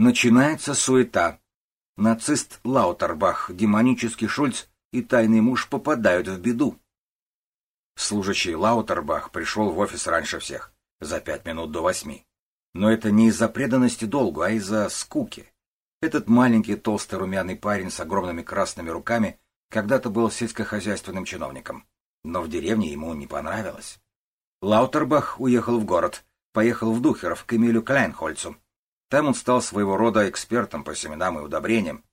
Начинается суета. Нацист Лаутербах, демонический Шульц и тайный муж попадают в беду. Служащий Лаутербах пришел в офис раньше всех, за пять минут до восьми. Но это не из-за преданности долгу, а из-за скуки. Этот маленький толстый румяный парень с огромными красными руками когда-то был сельскохозяйственным чиновником. Но в деревне ему не понравилось. Лаутербах уехал в город, поехал в Духеров к Эмилю Кляйнхольцу. Там он стал своего рода экспертом по семенам и удобрениям.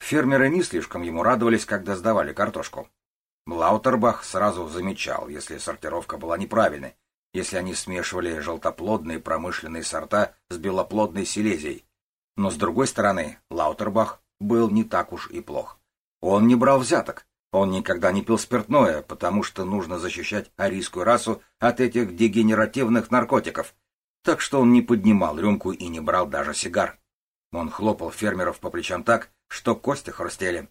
Фермеры не слишком ему радовались, когда сдавали картошку. Лаутербах сразу замечал, если сортировка была неправильной, если они смешивали желтоплодные промышленные сорта с белоплодной силезией. Но с другой стороны, Лаутербах был не так уж и плох. Он не брал взяток, он никогда не пил спиртное, потому что нужно защищать арийскую расу от этих дегенеративных наркотиков. Так что он не поднимал рюмку и не брал даже сигар. Он хлопал фермеров по плечам так, что кости хрустели.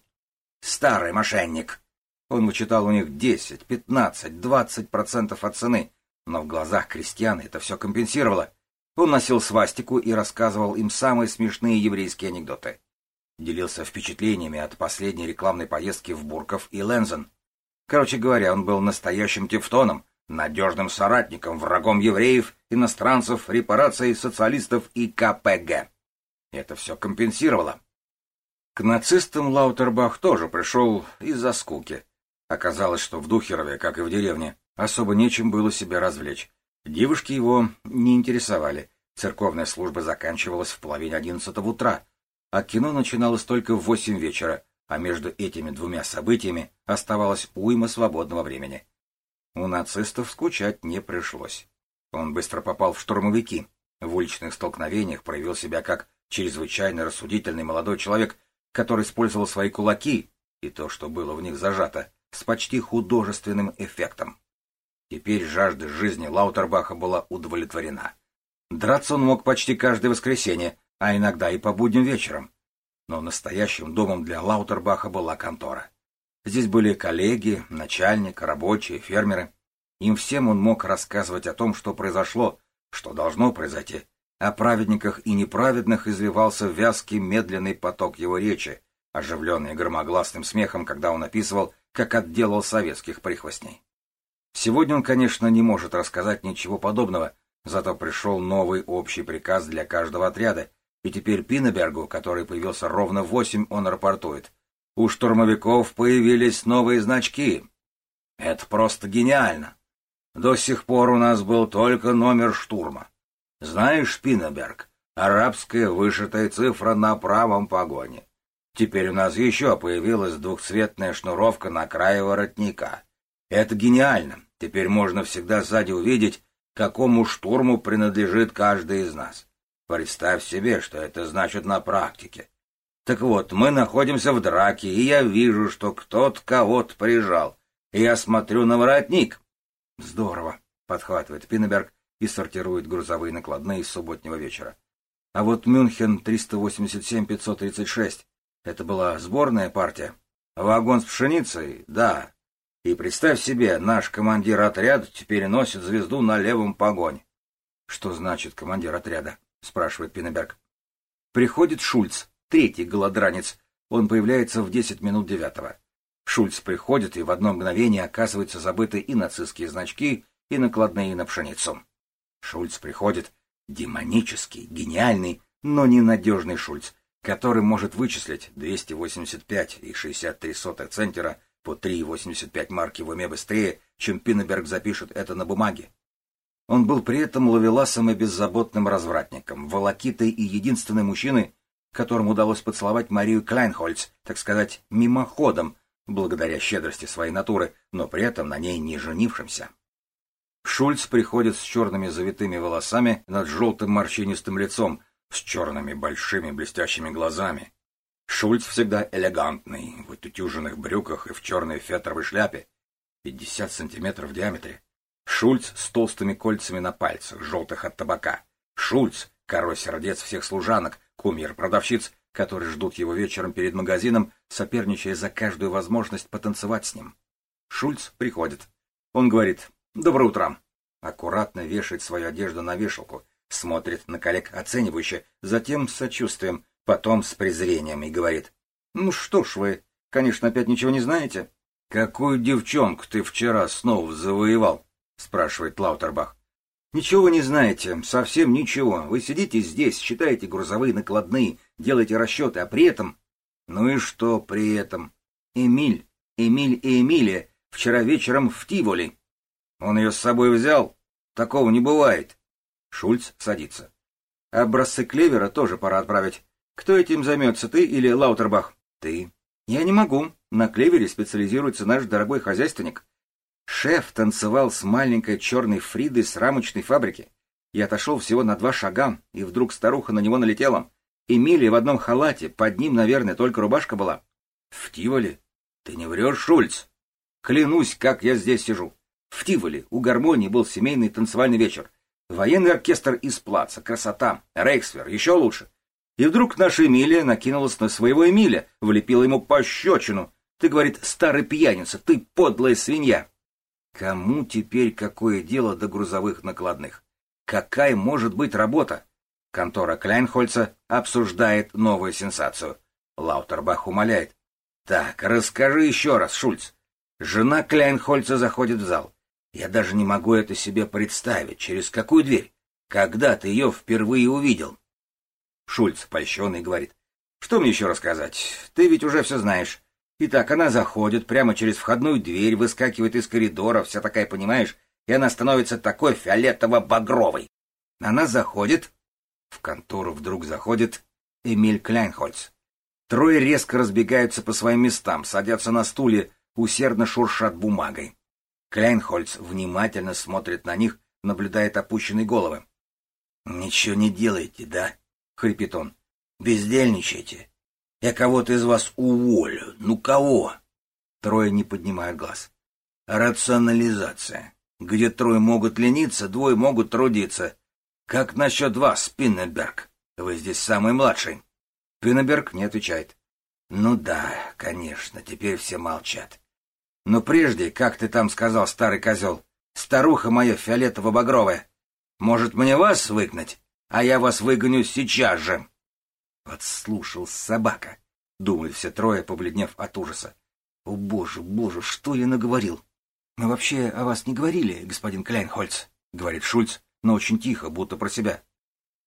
«Старый мошенник!» Он вычитал у них 10, 15, 20 процентов от цены, но в глазах крестьян это все компенсировало. Он носил свастику и рассказывал им самые смешные еврейские анекдоты. Делился впечатлениями от последней рекламной поездки в Бурков и Лензен. Короче говоря, он был настоящим тефтоном, надежным соратником, врагом евреев, иностранцев, репараций, социалистов и КПГ. Это все компенсировало. К нацистам Лаутербах тоже пришел из-за скуки. Оказалось, что в Духерове, как и в деревне, особо нечем было себя развлечь. Девушки его не интересовали. Церковная служба заканчивалась в половине одиннадцатого утра, а кино начиналось только в восемь вечера, а между этими двумя событиями оставалось уйма свободного времени. У нацистов скучать не пришлось. Он быстро попал в штурмовики. В уличных столкновениях проявил себя как чрезвычайно рассудительный молодой человек, который использовал свои кулаки и то, что было в них зажато, с почти художественным эффектом. Теперь жажда жизни Лаутербаха была удовлетворена. Драться он мог почти каждое воскресенье, а иногда и по будним вечерам. Но настоящим домом для Лаутербаха была контора. Здесь были коллеги, начальник, рабочие, фермеры. Им всем он мог рассказывать о том, что произошло, что должно произойти. О праведниках и неправедных извивался вязкий медленный поток его речи, оживленный громогласным смехом, когда он описывал, как отделал советских прихвостней. Сегодня он, конечно, не может рассказать ничего подобного, зато пришел новый общий приказ для каждого отряда, и теперь Пинебергу, который появился ровно в восемь, он рапортует — у штурмовиков появились новые значки. Это просто гениально. До сих пор у нас был только номер штурма. Знаешь, Пинеберг, арабская вышитая цифра на правом погоне. Теперь у нас еще появилась двухцветная шнуровка на крае воротника. Это гениально. Теперь можно всегда сзади увидеть, какому штурму принадлежит каждый из нас. Представь себе, что это значит на практике. Так вот, мы находимся в драке, и я вижу, что кто-то кого-то прижал. Я смотрю на воротник. Здорово, подхватывает Пиннеберг и сортирует грузовые накладные с субботнего вечера. А вот Мюнхен 387-536 — это была сборная партия. Вагон с пшеницей? Да. И представь себе, наш командир отряда теперь носит звезду на левом погоне. Что значит командир отряда? — спрашивает Пиннеберг. Приходит Шульц, третий голодранец. Он появляется в десять минут девятого. Шульц приходит, и в одно мгновение оказываются забыты и нацистские значки, и накладные на пшеницу. Шульц приходит, демонический, гениальный, но ненадежный Шульц, который может вычислить 285 и 63 сотых центера по 3,85 марки в уме быстрее, чем Пиннеберг запишет это на бумаге. Он был при этом ловеласом и беззаботным развратником, волокитой и единственным мужчиной, которому удалось поцеловать Марию Клайнхольц, так сказать, мимоходом, благодаря щедрости своей натуры, но при этом на ней не женившимся. Шульц приходит с черными завитыми волосами над желтым морщинистым лицом, с черными большими блестящими глазами. Шульц всегда элегантный, в утютюженных брюках и в черной фетровой шляпе, 50 сантиметров в диаметре. Шульц с толстыми кольцами на пальцах, желтых от табака. Шульц, король сердец всех служанок, кумир продавщиц, которые ждут его вечером перед магазином, соперничая за каждую возможность потанцевать с ним. Шульц приходит. Он говорит «Доброе утро». Аккуратно вешает свою одежду на вешалку, смотрит на коллег оценивающе, затем с сочувствием, потом с презрением и говорит. «Ну что ж вы, конечно, опять ничего не знаете?» «Какую девчонку ты вчера снова завоевал?» — спрашивает Лаутербах. «Ничего не знаете, совсем ничего. Вы сидите здесь, считаете грузовые накладные, делаете расчеты, а при этом...» «Ну и что при этом?» «Эмиль, Эмиль и Эмилия вчера вечером в Тиволи. Он ее с собой взял? Такого не бывает». Шульц садится. «Образцы клевера тоже пора отправить. Кто этим займется, ты или Лаутербах?» «Ты». «Я не могу. На клевере специализируется наш дорогой хозяйственник. Шеф танцевал с маленькой черной Фридой с рамочной фабрики. Я отошел всего на два шага, и вдруг старуха на него налетела. Эмилия в одном халате, под ним, наверное, только рубашка была. В Тиволе? Ты не врешь, Шульц? Клянусь, как я здесь сижу. В Тиволе у гармонии был семейный танцевальный вечер. Военный оркестр из плаца, красота, Рейхсвер, еще лучше. И вдруг наша Эмилия накинулась на своего Эмиля, влепила ему пощечину. Ты, говорит, старый пьяница, ты подлая свинья. Кому теперь какое дело до грузовых накладных? Какая может быть работа? Контора Кляйнхольца обсуждает новую сенсацию. Лаутербах умоляет. Так, расскажи еще раз, Шульц. Жена Кляйнхольца заходит в зал. Я даже не могу это себе представить. Через какую дверь? Когда ты ее впервые увидел? Шульц, польщенный, говорит. Что мне еще рассказать? Ты ведь уже все знаешь. Итак, она заходит прямо через входную дверь, выскакивает из коридора, вся такая, понимаешь, и она становится такой фиолетово-багровой. Она заходит... В контору вдруг заходит Эмиль Кляйнхольц. Трое резко разбегаются по своим местам, садятся на стуле, усердно шуршат бумагой. Кляйнхольц внимательно смотрит на них, наблюдает опущенные головы. — Ничего не делаете, да? — хрипит он. — Бездельничайте. Я кого-то из вас уволю. Ну кого? Трое не поднимают глаз. Рационализация. Где трое могут лениться, двое могут трудиться. Как насчет вас, Пиннеберг? Вы здесь самый младший. Пиннеберг не отвечает. Ну да, конечно, теперь все молчат. Но прежде, как ты там сказал, старый козел, старуха моя фиолетово-багровая, может мне вас выгнать, а я вас выгоню сейчас же. Подслушал собака, думают все трое, побледнев от ужаса. О боже, боже, что я наговорил? Мы вообще о вас не говорили, господин Кляйнхольц, говорит Шульц, но очень тихо, будто про себя.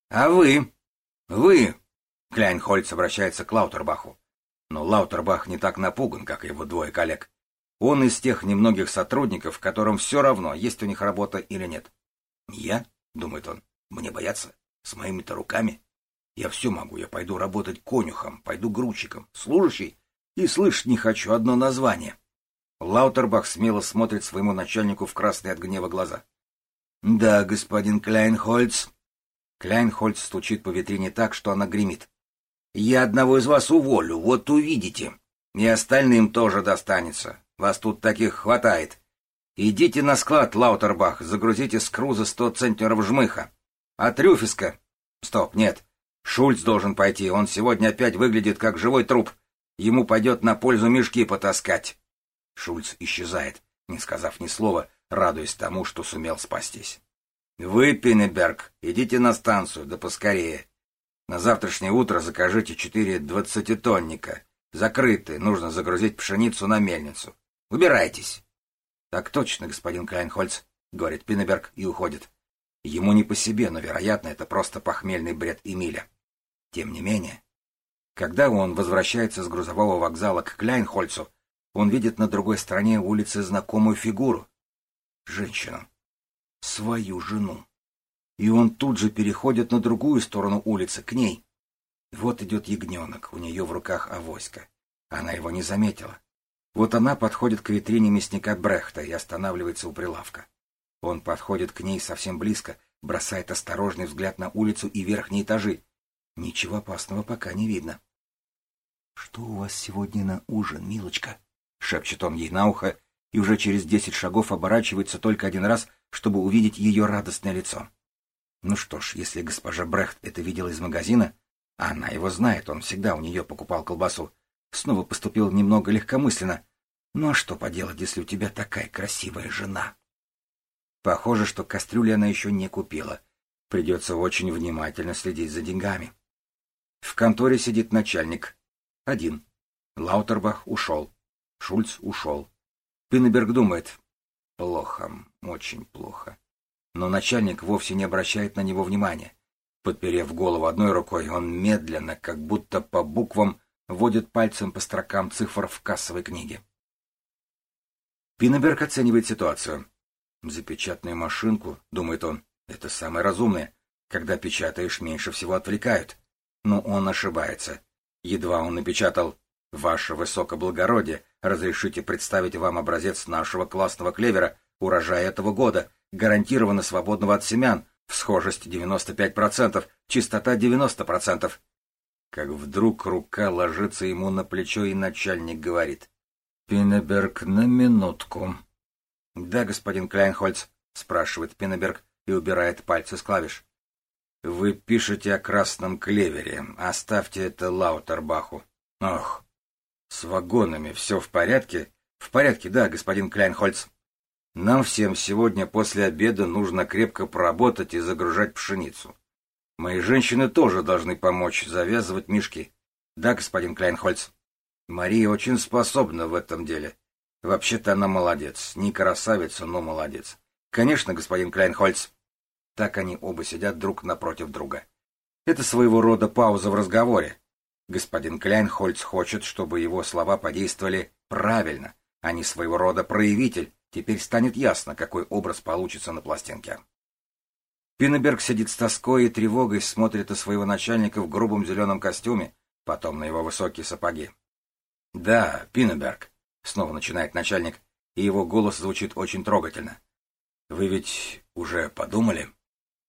А вы? Вы? Кляйнхольц обращается к Лаутербаху. Но Лаутербах не так напуган, как его двое коллег. Он из тех немногих сотрудников, которым все равно, есть у них работа или нет. «Я?» — думает он. «Мне бояться? С моими-то руками?» Я все могу, я пойду работать конюхом, пойду грузчиком, служащий, и слышать не хочу одно название. Лаутербах смело смотрит своему начальнику в красные от гнева глаза. — Да, господин Кляйнхольц. Кляйнхольц стучит по витрине так, что она гремит. — Я одного из вас уволю, вот увидите. И остальным тоже достанется. Вас тут таких хватает. Идите на склад, Лаутербах, загрузите с круза сто центнеров жмыха. А трюфиска... Стоп, нет. Шульц должен пойти, он сегодня опять выглядит как живой труп. Ему пойдет на пользу мешки потаскать. Шульц исчезает, не сказав ни слова, радуясь тому, что сумел спастись. Вы, Пиннеберг, идите на станцию, да поскорее. На завтрашнее утро закажите четыре двадцатитонника. Закрыты, нужно загрузить пшеницу на мельницу. Убирайтесь. Так точно, господин Кляйнхольц, говорит Пиннеберг и уходит. Ему не по себе, но, вероятно, это просто похмельный бред Эмиля. Тем не менее, когда он возвращается с грузового вокзала к Кляйнхольцу, он видит на другой стороне улицы знакомую фигуру. Женщину. Свою жену. И он тут же переходит на другую сторону улицы, к ней. Вот идет ягненок, у нее в руках авоська. Она его не заметила. Вот она подходит к витрине мясника Брехта и останавливается у прилавка. Он подходит к ней совсем близко, бросает осторожный взгляд на улицу и верхние этажи. Ничего опасного пока не видно. — Что у вас сегодня на ужин, милочка? — шепчет он ей на ухо, и уже через десять шагов оборачивается только один раз, чтобы увидеть ее радостное лицо. Ну что ж, если госпожа Брехт это видела из магазина, а она его знает, он всегда у нее покупал колбасу, снова поступил немного легкомысленно. Ну а что поделать, если у тебя такая красивая жена? Похоже, что кастрюли она еще не купила. Придется очень внимательно следить за деньгами. В конторе сидит начальник. Один. Лаутербах ушел. Шульц ушел. Пиннеберг думает. Плохо, очень плохо. Но начальник вовсе не обращает на него внимания. Подперев голову одной рукой, он медленно, как будто по буквам, водит пальцем по строкам цифр в кассовой книге. Пиннеберг оценивает ситуацию. За печатную машинку, думает он, это самое разумное. Когда печатаешь, меньше всего отвлекают. Но он ошибается. Едва он напечатал «Ваше высокоблагородие, разрешите представить вам образец нашего классного клевера, урожая этого года, гарантированно свободного от семян, всхожесть 95%, чистота 90%. Как вдруг рука ложится ему на плечо, и начальник говорит. Пинеберг, на минутку. — Да, господин Кляйнхольц, — спрашивает Пинеберг и убирает пальцы с клавиш. — Вы пишете о красном клевере. Оставьте это Лаутербаху. — Ох, с вагонами все в порядке? — В порядке, да, господин Кляйнхольц. Нам всем сегодня после обеда нужно крепко поработать и загружать пшеницу. Мои женщины тоже должны помочь завязывать мешки. Да, господин Кляйнхольц. Мария очень способна в этом деле. Вообще-то она молодец. Не красавица, но молодец. Конечно, господин Кляйнхольц. Так они оба сидят друг напротив друга. Это своего рода пауза в разговоре. Господин Кляйнхольц хочет, чтобы его слова подействовали правильно, а не своего рода проявитель. Теперь станет ясно, какой образ получится на пластинке. Пиннеберг сидит с тоской и тревогой, смотрит на своего начальника в грубом зеленом костюме, потом на его высокие сапоги. «Да, Пиннеберг», — снова начинает начальник, и его голос звучит очень трогательно. «Вы ведь уже подумали?»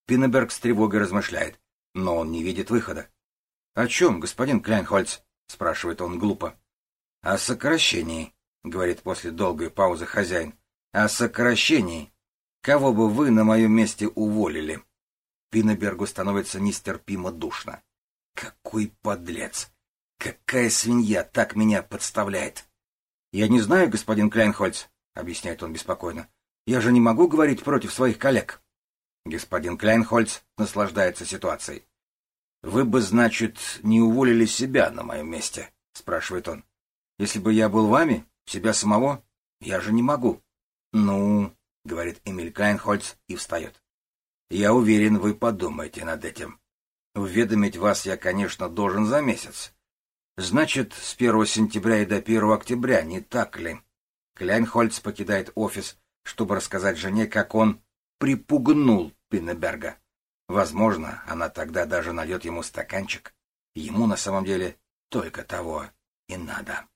Пиннеберг с тревогой размышляет, но он не видит выхода. «О чем, господин Кляйнхольц?» — спрашивает он глупо. «О сокращении», — говорит после долгой паузы хозяин. «О сокращении. Кого бы вы на моем месте уволили?» Пиннебергу становится нестерпимо душно. «Какой подлец! Какая свинья так меня подставляет? Я не знаю, господин Кляйнхольц, объясняет он беспокойно. Я же не могу говорить против своих коллег. Господин Кляйнхольц наслаждается ситуацией. Вы бы, значит, не уволили себя на моем месте, спрашивает он. Если бы я был вами, себя самого, я же не могу. Ну, говорит Эмиль Кляйнхольц и встает. Я уверен, вы подумаете над этим. Уведомить вас я, конечно, должен за месяц. Значит, с 1 сентября и до 1 октября, не так ли? Кляйнхольц покидает офис, чтобы рассказать жене, как он припугнул Пиннеберга. Возможно, она тогда даже нальет ему стаканчик. Ему на самом деле только того и надо.